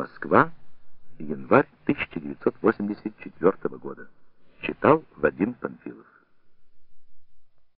Москва, январь 1984 года. Читал Вадим Панфилов.